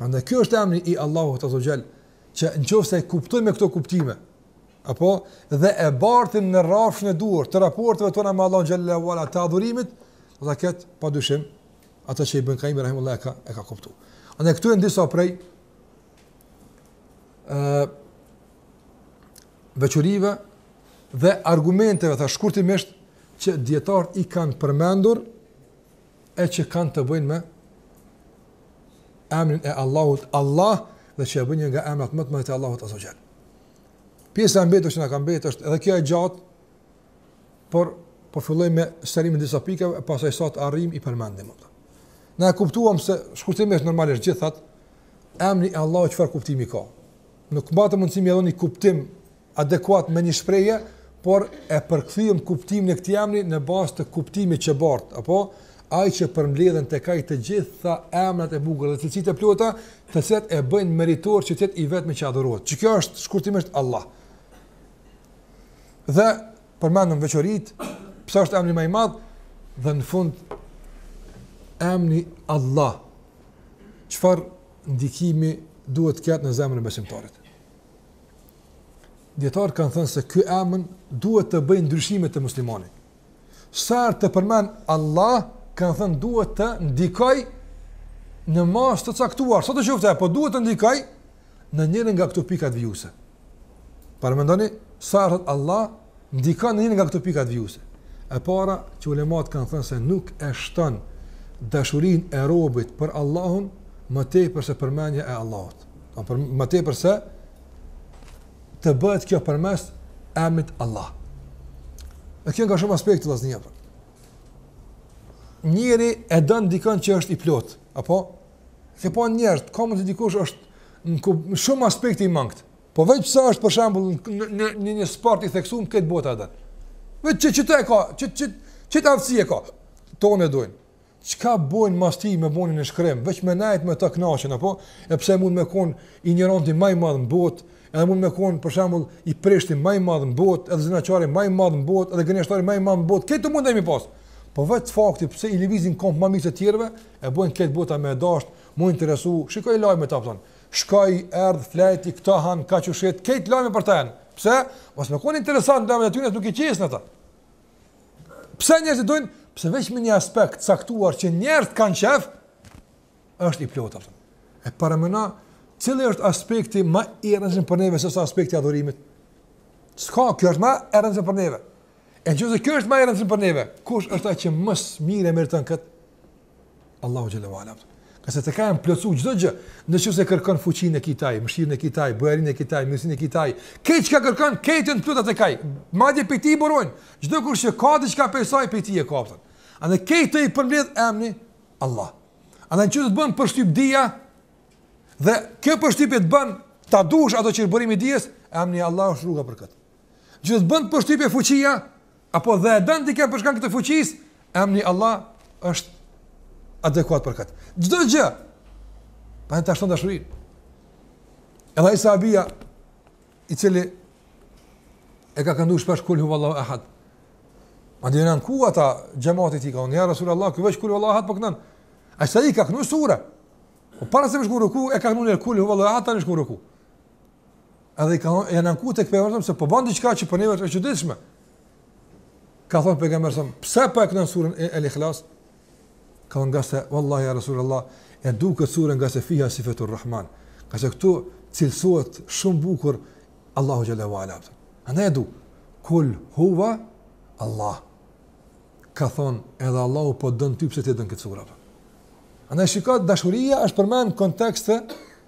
Prandaj ky është emri i Allahut Azza Jall, që në qoftë se i kuptojmë këto kuptime, apo dhe e bartim në rrafshin e duhur të raporteve tona me Allahun Jalla wa Ala të adhurimit, do ta ketë pa dyshim atë që Ibn Kaimi rahimullahu ka e ka kuptuar. Andaj këtu janë disa prej ë veçorive dhe argumenteve të shkurtimisht që dijetarët i kanë përmendur e që kanë të bëjnë me emrin e Allahut Allah dhe që e bëjnë një nga emrat më të mëdha të Allahut azza xhal. Pjesa e mbetur që na ka mbetur është edhe kjo e gjatë, por po fillojmë me sqarimin e disa pikave, pastaj sa të arrijmë i përmendim ato. Na e kuptuam se shkurtimisht normalisht gjithat emri i Allahut çfarë kuptimi ka. Nuk patëm mundësi me dhonë kuptim adekuat me një shprehje, por e përkthyem kuptimin e këtij emri në bazë të kuptimit që bart, apo ai që përmbledhen tek ai të gjitha emrat e bukur dhe cilësitë e plota, të cilat e bëjnë meritor që të jetë i vetmi që adhurohet. Që kjo është shkurtimisht Allah. Dhe përmendëm veçoritë, pse është emri më i madh dhe në fund emri Allah. Çfarë ndikimi duhet të ketë në zemrën e besimtarit. Dijetarët kanë thënë se ky emër duhet të bëjë ndryshime te muslimani. Sa herë të përmend Allah, kanë thënë duhet të ndikojë në masë të caktuar, sado qoftë, po duhet të ndikojë në njërën nga këto pikat vijuese. Paramendoni sa Allah ndikon në një nga këto pikat vijuese. E para që ulemat kanë thënë se nuk e shton dashurinë e robit për Allahun më tepër se përmendja e Allahut. Për më tepër se të bëhet kjo përmes emrit Allah. Dhe kjo nga shumë aspekte, të lashë një për. Njeri e don dikënd që është i plotë, apo Ke pa njerëz, ka, mund dikush është në shumë aspekte i mangët. Po vetë pse është për shembull në një një një sport i theksuar, krejt bota atë. Vetë qi qi e ka, qi qi qit aftësi e ka. Tanë e dojnë. Çka bojnë mas tij, me bo nënshkrim, veç me nejt me të knaqen, apo? Edhe pse mund me konë i injoranti ma i madh në botë, edhe mund me konë, për shembull, i prishti ma i madh në botë, edhe zinaqari ma i madh në botë, edhe gënjeshtari ma i madh në botë, këto mundet me i pasë. Po vetë fakti, pse i lëvizin kambët ma mirë se tjerëve, E bon krejt bota me e dashtë, m'u interesu, shikoj lajmet, a kupton. Shkoi, erdh, flejti, këta han, kah shetit, krejt lajme për të janë. Pse? Mos me konë interesant, lajmet e tyre s'nuk i qesin ata. Pse njerëzit i dojnë? Pse veç me një aspekt caktuar që njerëzit e kanë qejf, është i plotë, a kupton. E paramendo, cili është aspekti ma i rëndësishëm për neve, sesa aspekti i adhurimit? S'ka, kjo është ma e rëndësishme për neve. E në qoftë se kjo është ma e rëndësishme për neve, kush është ai që më së miri e meriton këtë? Allahu Xhelle ue Ala. Ngase ta ka me plotësu çdo gjë, në qoftë se kërkon fuqinë e ki te ai, mëshirën e ki te ai, bujarinë e ki te ai, mirësinë e ki te ai, krejt çka kërkon, krejt të plota i ka ai, madje prej tij burojnë, çdo kush që ka diçka prej saj prej tij e ka, a kupton. Andaj krejt i përmbledh emri, Allah. Andaj në qoftë të bën përshtypje dija, dhe kjo përshtypje të bën ta dush atë që është burimi i dijes, emri Allah është rruga për këtë. Qoftë të bën përshtypje fuqia, apo dhe e don dikë për shkak të fuqisë, emri Allah është adekuat për këtë. Çdo gjë. Pra ta shton dashurinë. Edhe ai sahabia i cili e ka këndu shpesh kul huwallahu ahad. Madje janë anku ata xhemati i tij kanë, ja Rasulullah, ky veç kul huwallahu ahad po këndon. Ai i ka këndu sura. Po para se më shkuru ku e ka këndu kul huwallahu ahad tani shku në ruku. Edhe i kanë janë anku tek pejgamberi se po bën diçka që për ne është e çuditshme. Ka thënë pejgamberi sa, pse po e këndon surën e Al-Ikhlas? Ka thënë ngase, wallahi ya Rasulullah, e du këtë sure ngase fiha sifatur Rahman. Ngase këtu cilësohet shumë bukur Allahu xhelle ue ala. Andaj e du kul huwa Allah. Ka thon edhe Allahu po don ty pse ti don këtë sure. Andaj shikoj dashuria është përmend në kontekst të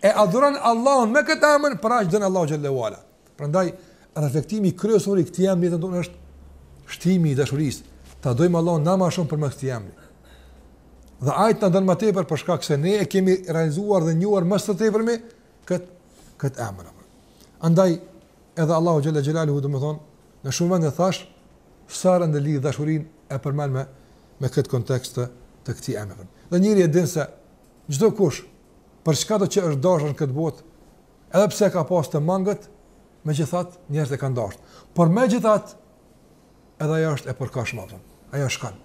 e adhuron Allahun me këtë emër, për aq e don Allahun xhelle ue ala. Prandaj reflektimi kryesor i këtij emri tek ne është shtimi i dashurisë. Ta dojmë Allahun ma shumë për këtë emër. Dhe ai na don më tepër për shkak se ne e kemi realizuar dhe njohur më së tepërmi kët kët emër. Andaj edhe Allahu xhallahu xhelalu domethënë në shumë vende thash se e ndërlidh dashurinë e përmend me me këtë kontekst të këtij emri. Dhe njëri e din se Çdo kush, për çka do që është dashur në këtë botë, edhe pse e ka pas të mangët, megjithatë njerëzit e kanë dashur. Por megjithatë, edhe ajo është e përkohshme po. Ajo shkon.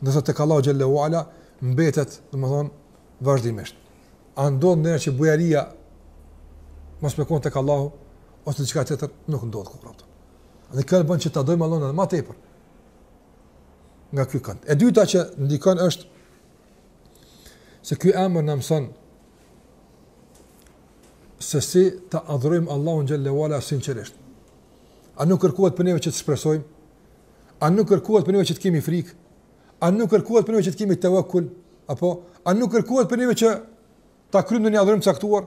Ndërsa tek Allahu xhelle ue ala mbetet, domethënë, vazhdimisht. A ndodh ndonjëherë që bujaria mos me kon tek Allahu ose diçka tjetër nuk ndodh kurrë. Dhe kjo bën që ta dojmë Allahun edhe më tepër. Nga ky kënd. E dyta që ndikon është Se ky emër na mëson se si ta adhurojmë Allahun xhelle ue ala sinqerisht. A nuk kërkohet prej neve që të shpresojmë? A nuk kërkohet prej neve që të kemi frikë? A nuk kërkohet prej neve që të kemi tevekkul? Apo, a nuk kërkohet prej neve që ta kryjmë ndonjë adhurim caktuar?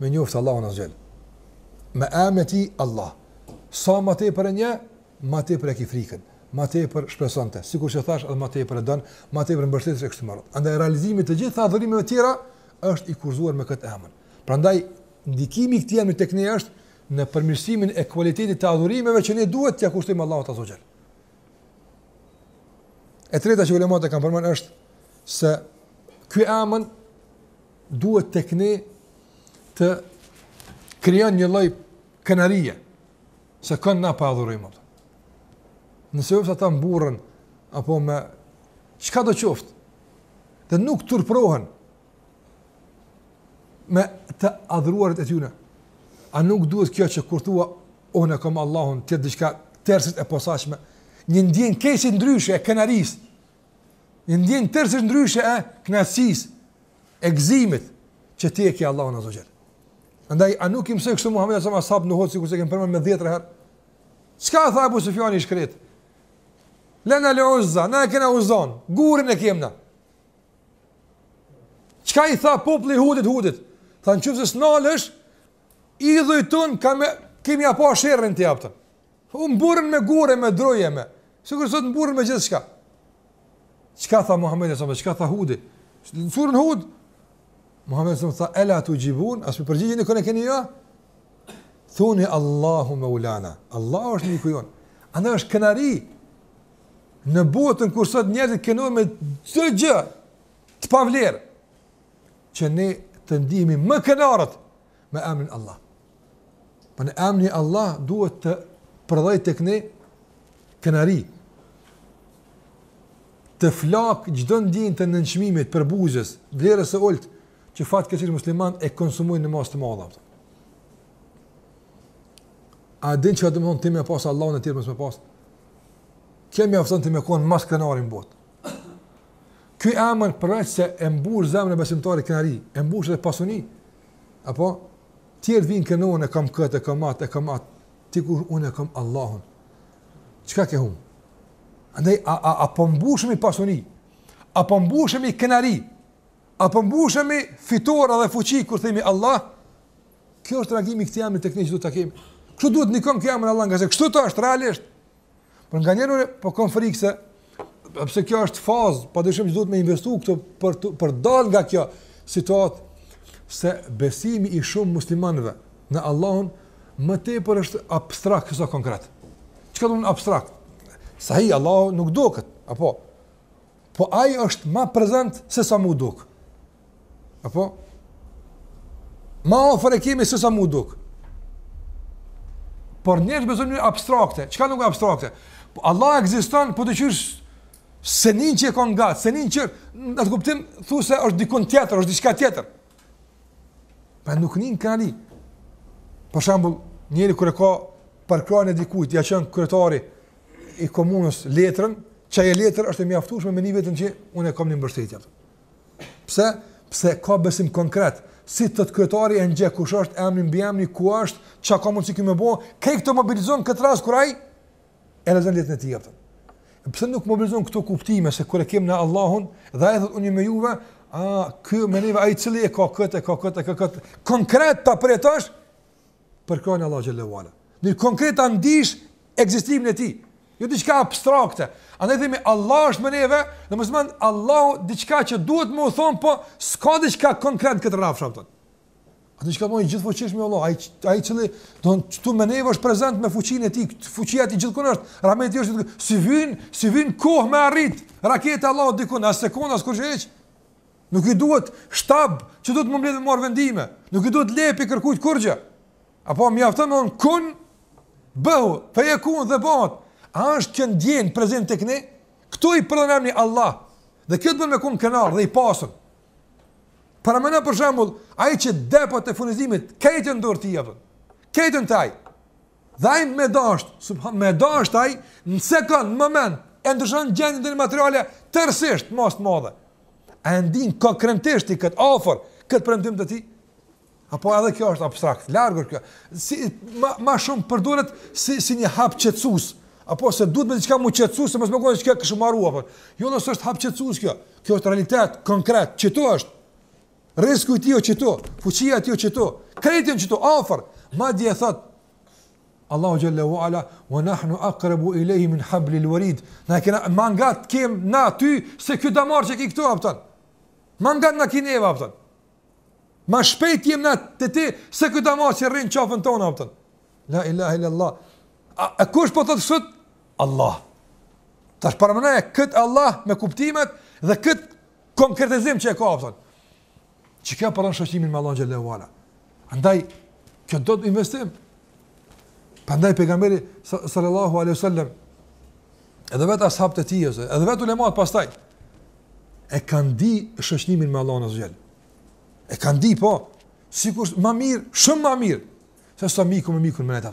Me njoft Allahun azza wa jall. Me emrin e tij Allah. Sa më tepër e njeh, më tepër e ke frikën, më tepër shpreson te, sikur që thash edhe më tepër e don, më tepër mbështetesh e kështu me radhë. Andaj realizimi i të gjitha adhurimeve të tjera është i kushtëzuar me këtë emër. Prandaj ndikimi i këtij emri tek ne është në përmirësimin e cilësisë të adhurimeve që ne duhet t'ia kushtojmë Allahut azza wa jall. E treta që ulemat e kanë përmend është se ky emër duhet tek ne të krijon një lloj krenarie se kënd na po adhurojmë. Nëse ata mburrën apo me çka do qoftë, dhe nuk turpërohen me të adhruarit e tyre. A nuk duhet kjo që kur thua unë kam Allahun të jetë diçka tërësisht e posaçme, një ndjenjë krejt ndryshe e krenarisë. Një ndjenjë tërësisht ndryshe e kënaqësisë e gëzimit që ti e ke Allahun azza wa jall. Andaj a nuk i mësoi kështu Muhamedi alejhi selam as'habët në Uhud sikurse kemi përmend me 10 herë. Çka tha Abu Sufjani i shkret? Lena le uzza, na e kena Uzzan, gurin e kemna. Çka i tha populli Hudit Hudit? Tha në qoftë se s'nalesh, idhujt tanë kemi apo sherrin ta japin. U mburrën me gurë me droje me. Sikur sot mburren me gjithçka. Çka tha Muhamedi sa më çka tha Hudi? Në surën Hud Muhamedi sa tha ela tuxhibun, a s'u përgjigjeni kur e keni jo? Thoni Allahu Maulana. Allahu është miku jonë. Andaj është krenari. Në botën kur sot njerëzit krenohen me çdo gjë të pavlerë që ne të ndihemi më krenarët me emrin Allah. Pra emni Allah duhet të prodhojë te ne krenari, të flakë çdo ndjenjë të nënçmimit përbuzjes, vlerës së ulët, që fatkeqësisht muslimanët e konsumojnë në masë të madhe. A din çka do me thonë ti me pasë Allahun tjerët mos me pasë? Kemi aftën ti me konë ma krenari në botë. Ky emër përveç se e mbush zemrën e besimtarit krenari, e mbush edhe pasuni. Apo tjerët vijnë krenohen e kam këtë, e kam atë, e kam atë. Ti kur unë kam Allahun. Çka ke hum? Andaj a a a po mbushemi pasuni? A po mbushemi krenari? A po mbushemi fitore edhe fuqi kur themi Allah? Kjo është reagimi i këtij emri tek ne që duhet ta kemi. Kështu duhet ndikon ky emër Allah ngase kështu është realisht. Por nganjëherë po kam frikë se pse kjo është fazë, padyshim që duhet me investu këtu për të, për dal nga kjo situatë se besimi i shumë muslimanëve në Allahun më tepër është abstrakt sesa konkret. Çka domethënë abstrakt? Sahih Allahu nuk duket, apo po ai është ma prezent se sa m'u duk. Apo? Ma afër e kemi sesa m'u duk. Por njerëzit besojnë abstrakte. Çka domethënë abstrakte? Po Allahu ekziston, po ti qysh s'e nin që e ka ngat, s'e nin që në atë kuptim, thu se është dikun tjetër, është diçka tjetër. Pra nuk nin krenari. Për shembull, njeri kur e ka përkrahjen e dikujt, ia çon kryetari i komunës letrën, që ajo letër është e mjaftueshme me ni veten që unë e kam një mbështetje. Pse? Pse ka besim konkret. Si t'thotë kryetari e njeh, kush është emni mbiemni, ku është, çka ka mundësi ky me bo, krejt këto mobilizohen këtë rast kur ai e lexon letën e ti jepëtën. Pse nuk mobilizohen këto kuptime, se kur e kemi ne Allahun, dhe ai thotë unë me juve, a, ky me neve, ai i cili e ka këtë, e ka këtë, e ka këtë, konkret ta përjetosh, përkrahjen e Allahut xhelle ve ala. Në konkret ta ndish ekzistimin e tij, jo diçka abstrakte. Andaj themi Allahu është me neve, në mënyrë Allahu diçka që duhet me u thon, po s'ka diçka konkret këtë rrafsh apo. A do të shkojmë gjithëfuqishëm Allahu, ai ai i cili do të thotë me neve është prezent me fuqinë e tij, fuqia e tij gjithkund është, rahmeti është s'i vyn, s'i vyn kohë me arrit. Raketa e Allahut dikon as sekondë as kurrë. Nuk i duhet shtab që duhet m'u mbledhë me marrë vendime. Nuk i duhet leje prej kërkujt kurgja. Apo më jaftë me unë kun bëhu, fe e kun dhe bëhat. A është kjo ndjenjë prezent te ti? Kur e përdor emnin Allah. Dhe kjo të bën me kon krenar dhe i pasun. Paramendo për shembull, ai që depot e furnizimit, krejt në dorë t'tij janë. Krejt në të tij. Dhe ai me dasht, subhan, me dasht ai në sekond, në moment, e ndryshon gjendjen e një materiale tërësisht më të madhe. A e ndin konkretisht ti kët afër, kët prezencë të tij? Apo edhe kjo është abstrakt, larg o kjo. Si ma ma shumë përdoret si si një hap qetësues, apo se duhet me diçka me qetësu, se mos më kujtohet çka kishe marru apo. Jo, nuk është hap qetësues kjo. Kjo është realitet konkret, qetu është. Rrizku i tij është këtu, fuqia e tij është këtu, krejt o këtu afër. Madje thot Allahu xhel-le ue ala, "Wa nahnu aqrabu ilayhi min habli al-warid." Na kena ma ngat jem na ty se ky damar që ke këtu afër. Ma ngat na ki neve afër. Ma shpejt jem na te ti se ky damar që rrin n'qafën tonde afër. La ilaha illa Allah. A, a kush po t'thot? Allah. Tash përmende kët Allah me kuptimet dhe kët konkretizim që e ka apo. Që e ka pranu shoqnimin me Allahu xhel-le ue ala. Andaj kjo do investim. Prandaj pejgamberi sallallahu alaihi wasallam edhe vetë ashabt e tij ose edhe vetë ulemat pastaj e kanë di shoqnimin me Allahun azze ue xhel. E kanë di po, sikur ma mirë, shumë ma mirë se sa miku me mikun me ata.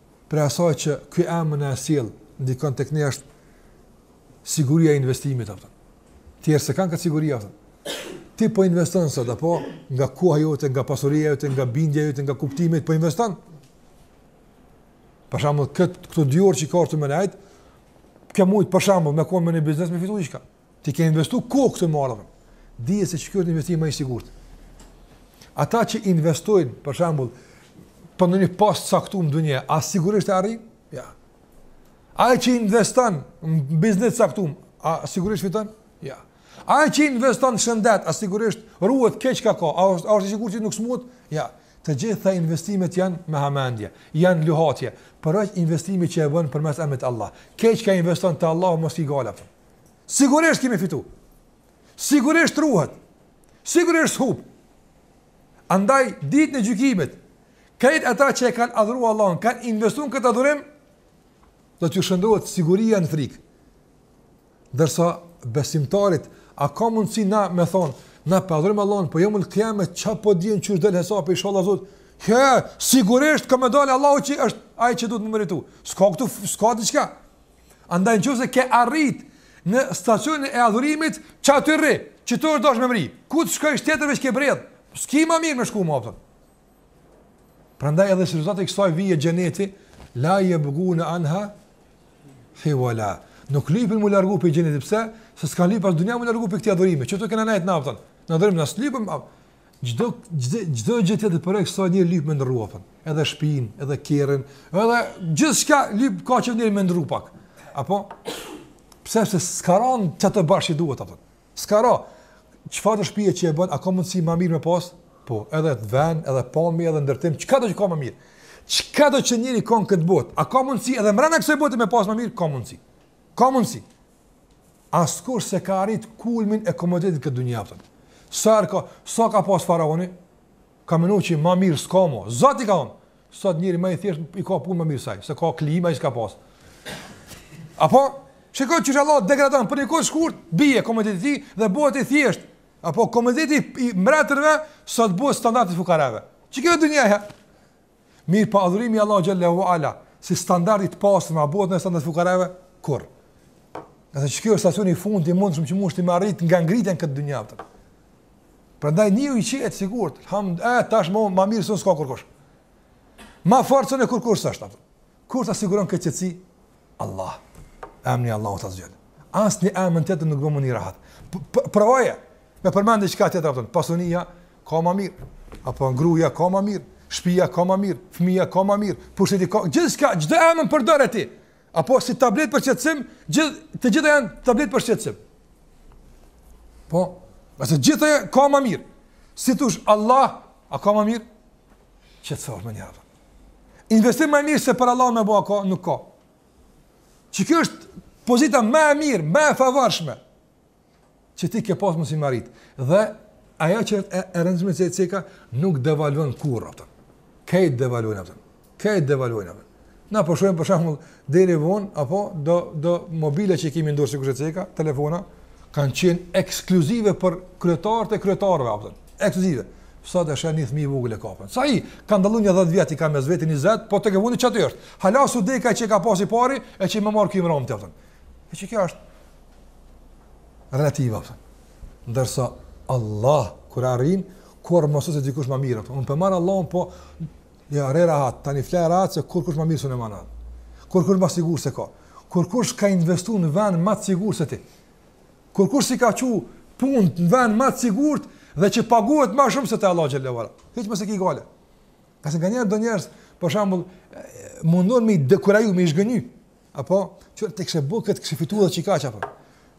prej asaj që ky emër na e sjell, ndikon tek ne është siguria e investimit apo. Tjerët s'e kanë këtë siguri apo. Ti po investon sot apo nga koha jote, nga pasuria jote, nga bindja jote, nga kuptimet po investon. Për shembull, këtë këto dy orë që ke me nejt, ke mujt për shembull me kon në një biznes me fitu diçka. Ti ke investu kohë këtu me ardhë, dije se kjo është investimi më i sigurt. Ata që investojnë, për shembull, për në një post caktum në dunja, a sigurisht e arrin? Jo. Ai që investon në biznes caktum, a sigurisht fiton? Jo. Ai që investon në shëndet, a sigurisht ruhet çka ka, a është, a është i sigurt që nuk smut? Jo. Të gjitha investimet janë me hamendje, janë luhatje, por është investimi që e bën përmes emrit Allah. Krejt çka investon te Allah, mos ki gajle hiç. Sigurisht ki me fitu. Sigurisht ruhet. Sigurisht s'hub. Andaj, ditën e gjykimit, krejt ata që s'e kanë adhuru Allahun, s'kanë investu në këtë adhurim, do t'ju shndërrohet siguria në frikë. Ndërsa besimtarit, a ka mundësi na me thonë, na po e adhurojmë Allahun, po jeumul kijame, ça po dihet qysh del hesapi, inshallah Zoti, he, sigurisht ka me dalë Allahu që është ai që duhet me meritu. S'ka këtu, s'ka diçka. Andaj në qoftë se ke arrit në stacionin e adhurimit, qaty rri, qaty dosh me mrri, ku të shkojsh tjetër veç ke bredh, s'ki ma mirë me shku më apëtën. Prandaj edhe si rezultat e kësaj vjen xheneti, la jebgune anha hivela. Nuk lypin m'u largu prej xhenetit, pse? Se s'ka lypë as n'dunja m'u largu prej këtij adhurimi, që të kena nejtë në apëtën. Në adhurim, ne s'lypëm, Çdo çdo gjë tjetër përderisa njeri lyp me ndrru afën, edhe shpin, edhe kerrin, edhe gjithçka lyp ka çë njeri me ndrru pak. Apo pse se s'ka ra në qatë bash i duhet atë. S'ka ra. Çfarëdo shpije që e bën, a ka mundësi më mirë me pas? Po, edhe vend, edhe pamje, edhe ndërtim, çkado, ka më mirë? Çkado që njeri ka n'këtë botë? A ka mundësi edhe mrena kësaj bote me pas më mirë? Ka mundësi. Ka mundësi. Askush s'e ka arrit kulmin e komoditetit n'këtë dunja pëtën. Sa ka, sa ka pas faraoni, ka menu që ma mirë s'ka mo. Se ç'i kam unë. Sot njeri ma i thjesht i ka punët ma mirë se ai, se ka klimë, ai s'ka pas. Apo, shiko qysh Allahu degradan për një kohë shkurt, bije komoditeti i tij dhe bëhet i thjesht. Apo, komoditeti i mretërve, sot bëhet standard i fukarave. Qe kjo dunjaja Mirëpo adhurimi i Allahut xhel-le ve ala, si standard i të pasurve, a bohet standard i fukarave kurr? Jo, se kjo është stacioni i fundit i mundshëm që mundesh ti me arrit nga ngritja në këtë dynja vetën. Prandaj njeri i qetë, i sigurt, elhamd, e tash ma mirë se unë s'ka kërkush. Ma i fortë se unë kërkush s'është, Kush ta siguron këtë qetësi? Allah. Emri Allahu ta zgjat. Asnjë emër tjetër nuk bën me ni rahat. Provoje. Me përmend diçka tjetër apo pasunia ka më mirë. Apo gruaja ka më mirë. Shpia ka më mirë, fëmija ka më mirë, pushteti ka, gjithçka, çdo emër përdor ti. Apo si tablet për qetësim, gjithë të gjitha janë tablet për qetësim. Po, prej të gjithave ka më mirë. Si thojsh Allah, a ka më mirë? qetësohesh menjëherë. Investim më mirë se për Allah me bo a ka, nuk ka. Qe kjo është pozita më e mirë, më e favorshme, që ti ke pas mundësi me arrit. Dhe ajo që e, e rëndësishme se ç'e ka, nuk devalvon kurrë, apëton. Krejt devalvon, apëton. Kajt devalvon, apëton. Na po shohim për shembull deri vonë apo do do mobile që kemi, ndoshta sikur që ceka, telefona kanë qenë ekskluzive për kryetarët e kryetarëve, apo ekskluzive. Sot edhe ni fëmi i vogël e ka. Sa i kanë dalluar një 10 vjet i ka mes vetë 20, po tek e vonë qaty është. Hala s'u dek ai që ka pas i pari e që ma morën kemi rom ti apo. E qe kjo është relative. Ndërsa Allah kur arrin kurrë mo s'ka dikush më mirë apo. Unë po marr Allahun po Jo, rri rahat, tani flej rahat se kurkush ma mirë se unë, mon. Kurkush ma sigurt s'e ka. Kurkush s'ka investu në ven ma të sigurt se ti. Kurkush s'i ka çu punët në ven ma të sigurt dhe që paguhet ma shumë se te Allahu xhel-le ve ala. Hiç mos e ki gajle. Kurse nganjëherë do njerëz, për shembull, mundohen me i dekuraju, me i zhgënjy. Apo, që të kështë bërë këtë kështë fitu dhe që i ka që apë.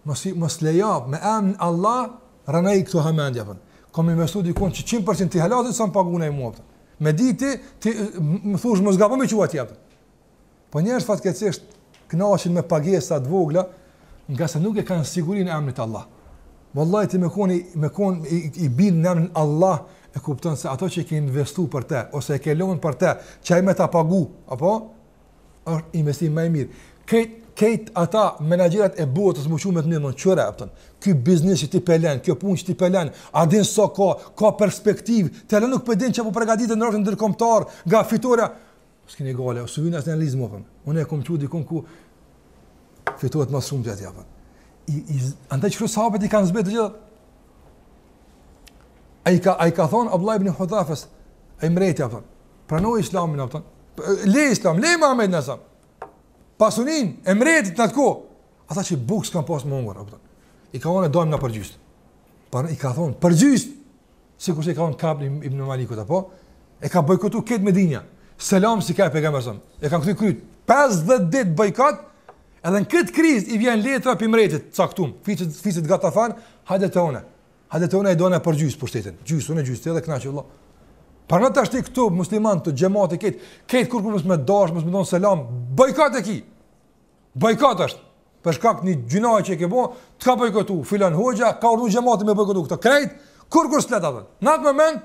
Mos, mos lejo, me emnin Allah, rëna i këto hamendja apë. Kom investu dikon që 100% të halatit s'a me pagu e i mua apë. Me diti, ti, më thush, mos gabo me çu, apo. Po njerës fatkeqësisht, knaqen me pagesa të vogla, ngase nuk e kanë sigurin e emnit Allah. Wallahi ti me kon i me kon i, i bindun n'emrin Allah e kupton se ato që ke investu për te ose e ke lënë për te, ka me ta pagu, apo është investim ma i mirë. Krejt krejt ata menaxherat e botës më shumë të mirë më çora afton. Ky biznes që ti po e len, kjo punë që ti po e len, a din sa so ka, ka perspektiv, ti nuk po din çka po përgatitet në rrugën ndërkombëtar, nga fitora. S'keni gale, ose vjen asni analizë më vonë. Unë e kam thënë dikon ku fitohet më shumë gjatë javës. I, i andaj shih sahabët i kanë zbatu gjithë? A i ka, a i ka thon Abdullah ibn Hudhafes, ai mreti afton. Prano islamin, a pëton. Le islamin, le Muhammedin alejhi selam. Pasunin, e mretit në atë kohë. Ata që bukë s'kanë pasë me hongër, a pëton. I ka thonë e dajmë përgjysë. Par, I ka thonë, përgjysë. Si kurse i ka thonë Kab ibn Malikut, apo. E ka bojkotu krejt Medina. Selam s'i ka dhanë pejgamberi alejhi selam. E ka kthy kryt. 50 dit bojkot, edhe në këtë kriz i vjen letra prej mretit caktum. Fisit, fisit Gatafan, hajde te na. Hajde te unë e dajmë përgjysë pushtetin. Gjysë, unë e gjysë ti edhe knaqu, Allah. Prano tashti këtu, muslimanët, xhemati, krejt, krejt kur kur mos me dashë, mos me dhanë selam, bojkot e ki. Bojkot është. Për shkak një gjynaj që e ke bo, të ka bojkotu, filan hoxha, ka urdhnu xhematin me bojkotu këta. Krejt, kur kur s'e le tatën. Në atë moment,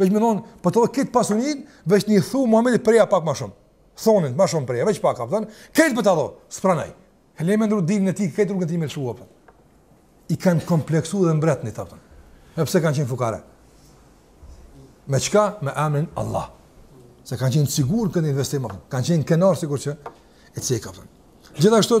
Veç me thonë, po ta dha këtë pasunin, veç ni thu Muhammedit preja pak ma shumë. Thonin, ma shumë preja, veç pak ka pëtën, krejt po ta dha, s'prano. Hele me ndru dinin ti, këtë rrugën ti me lëshu pëtën. I kanë kompleksu dhe mbretnitë pëtën. E pse kanë qenë fukare? Me çka? Me emrin Allah. Se kanë qenë sigur këtë investim, pëtën. kanë qenë kenar sigur që e cekë. Pëtën. Gjithashtu,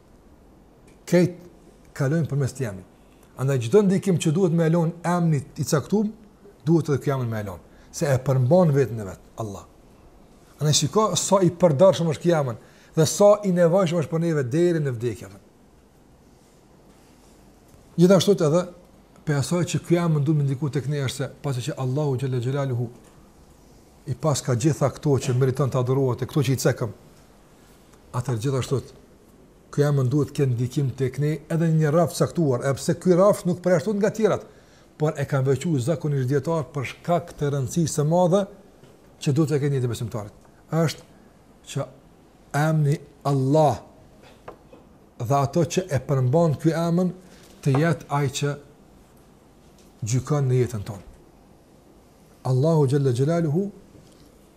Krejt kalojnë përmes kijamit. Andaj çdo ndikim që duhet me lënë emni i caktuar, duhet edhe kijami me lënë, se e përmban vetë në vete, Allah. Andaj shiko sa i përdorshëm është kijami dhe sa i nevojshëm është për neve deri në vdekje. Gjithashtu edhe prej asaj që ky emën duhet me ndiku tek ne është se pasi që Allahu xhelle xhelaluhu i paska gjitha këto që meriton të adhurohet e këto që i cekëm atëherë gjithashtu ky emën duhet të ketë ndikim tek ne edhe në një rrafsh caktuar, edhe pse ky rrafsh nuk përjashtohet nga të tjerat, por e kanë veçuar zakonisht dijetarët për shkak të rëndësisë së madhe që duhet të ketë në jetë të besimtarit. Është që emni Allah dhe ato që e përmban ky emën të jetë ai që gjykon në jetën tonë. Allahu xhalla xhelaluhu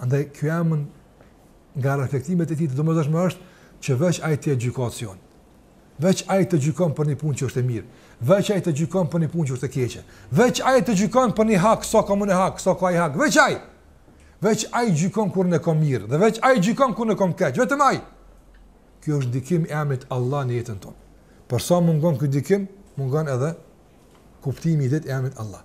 Andaj, ky emën nga reflektimet e tij të domosdoshme është që veç ai të jetë gjykatësi jonë. Veç ai të gjykon për një punë që është e mirë. Veç ai të gjykon për një punë që është e keqe. Veç ai të gjykon për një hak, sa kam unë hak, sa ka ai hak. Veç ai. Veç ai të gjykon kur unë kom mirë. Dhe veç ai të gjykon kur unë kom keq. Vetëm ai. Kjo është ndikim i emrit Allah në jetën tonë. Për sa mungon ky ndikim, mungon edhe kuptimi i drejtë i emrit Allah.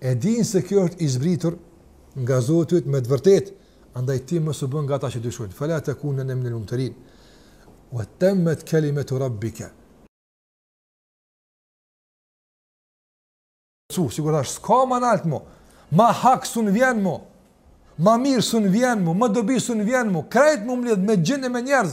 E dinë se kjo është i zbritur nga Zoti yt me të vërtetë, andaj ti mos u bë nga ata që dyshojnë. Fela tekunenne minel mumterin. Ve temmet kelimetu rabbike. Su, sikur thashë, s'ka ma naltë mo, ma hak s'un vjen mo, ma mirë s'un vjen mo, ma dobi s'un vjen mo, krejt m'u mledhë me xhinë e me njerëz,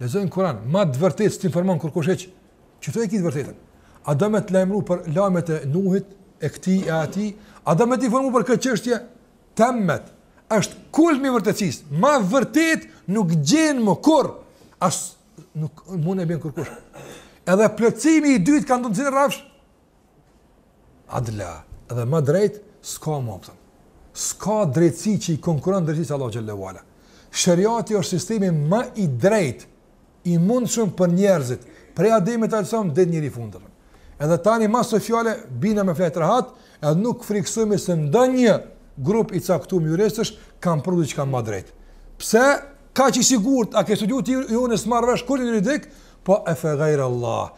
Lexojnë Kur'an, ma të vërtetë s'të informon kurkush hiç, qitu e ki të vërtetën. A do me të lajmëru për lajmet e Nuhit, e këtij, e atij, a do me të informu për këtë çështje, temmet, është kulmi i vërtetësisë, ma vërtetë nuk gjen më kurrë, as nuk mun e bjen kurkush. Edhe plotësimi i dytë ka ndodh në cilin rrafsh, Adla, dhe ma drejt, s'ka më hepten. S'ka drejtësi që i konkurron drejtësisë Allahut xhele ve ala. Sheriati është sistemi ma i drejtë, i mundshëm për njerëzit, prej Ademit alejhi selam, deri njeri i fundit. Edhe tani mas kësaj fjale, bina me fjetë rahat, edhe nuk frikësohem se ndonjë grup i caktum juristësh, kanë prodhu diçka ma drejt. Pse kaq i sigurt, a ke studiu ti, jo unë s'marr vesh kurgjo në juridik, po e fe gajrë Allah,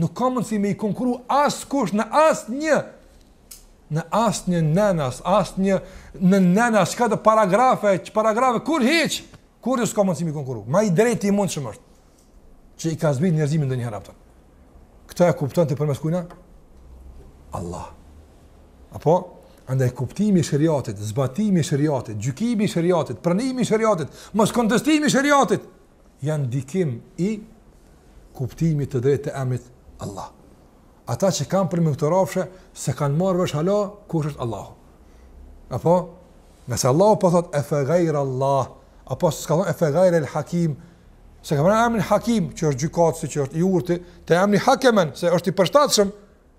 Nuk ka mundësi me i konkurru askush në asnjë, në asnjë nen as, asnjë në nen as, që ka të paragrafe, që paragrafe, kurrë hiç, kurgjo s'ka mundësi me i konkurru. Ma i drejti i mundshëm është, që i ka zbrit njerëzimit ndonjëherë hepten. Këta e kuptojmë përmes kujna? Allah. Apo? Andaj kuptimi i sheriatit, zbatimi i sheriatit, gjykimi i sheriatit, pranimi i sheriatit, mos kontestimi i sheriatit, janë ndikim i kuptimit të drejtë të emrit Allah. Ata që kanë problem me këto rrafshe, s'e kanë marrë vesh hala, kush është Allahu. Apo, nëse Allahu po thot, e fe gajrë Allah, apo s'ka thon, e fe gajrë el hakim, se ka për na emri hakim, që është gjykatësi, që është i urti, te emri hakemen, se është i përshtatshëm,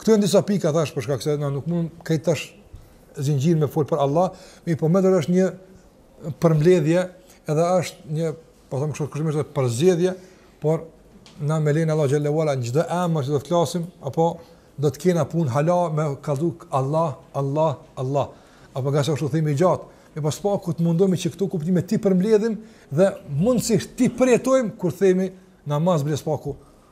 Këto janë disa pika thash për shkak se na nuk mund këtë tash zinxhir me fol për Allah, mirëpo më është një përmbledhje, edhe është një, po them kështu kështu për përzgjedhje, por na me lejen e Allahut xhele ve ala çdo emër që do të flasim apo do të kena punë hala me kallu Allah, Allah, Allah. Apo gasa kështu themi gjatë, e pas po ku të mundohemi që këto kuptime t'i përmbledhim dhe mundësisht t'i përjetojmë kur themi namaz bile s'paku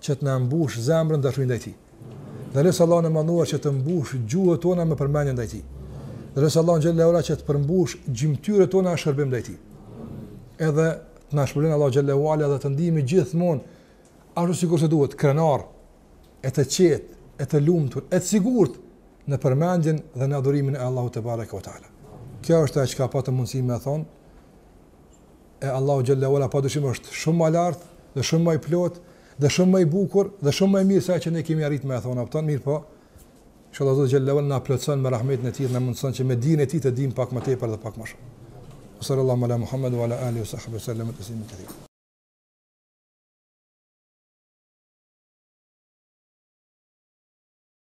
që të na mbushë zemrën dashuri ndaj Tij. E lusim Allahun e madhëruar që të mbushë gjuhët tona me përmendjen ndaj Tij. E lusim Allahun xhelle ue ala që të përmbushë gjymtyrët tona në shërbim ndaj Tij. Edhe të na shpërblejë Allahu xhelle ue ala dhe të ndihemi gjithmonë ashtu si kurse duhet, krenarë, e të qetë, e të lumtur, e të sigurt në përmendjen dhe në adhurimin e Allahut tebareke ue teala. Kjo është ajo që kam patur mundësi me thonë, e Allahu xhalla uala pa dyshim është shumë më lart dhe shumë më i plot dhe shumë më i bukur dhe shumë më i mirë se ajo që ne kemi arritur me thonë a mirëpo inshallah Zoti xhalla uala na e plotëson me rahmetin e tij na mundëson që me dijen e tij të dimë pak më tepër dhe pak më shumë sallallahu ala muhammed wa ala ali wa sahbihi sallam taslima katira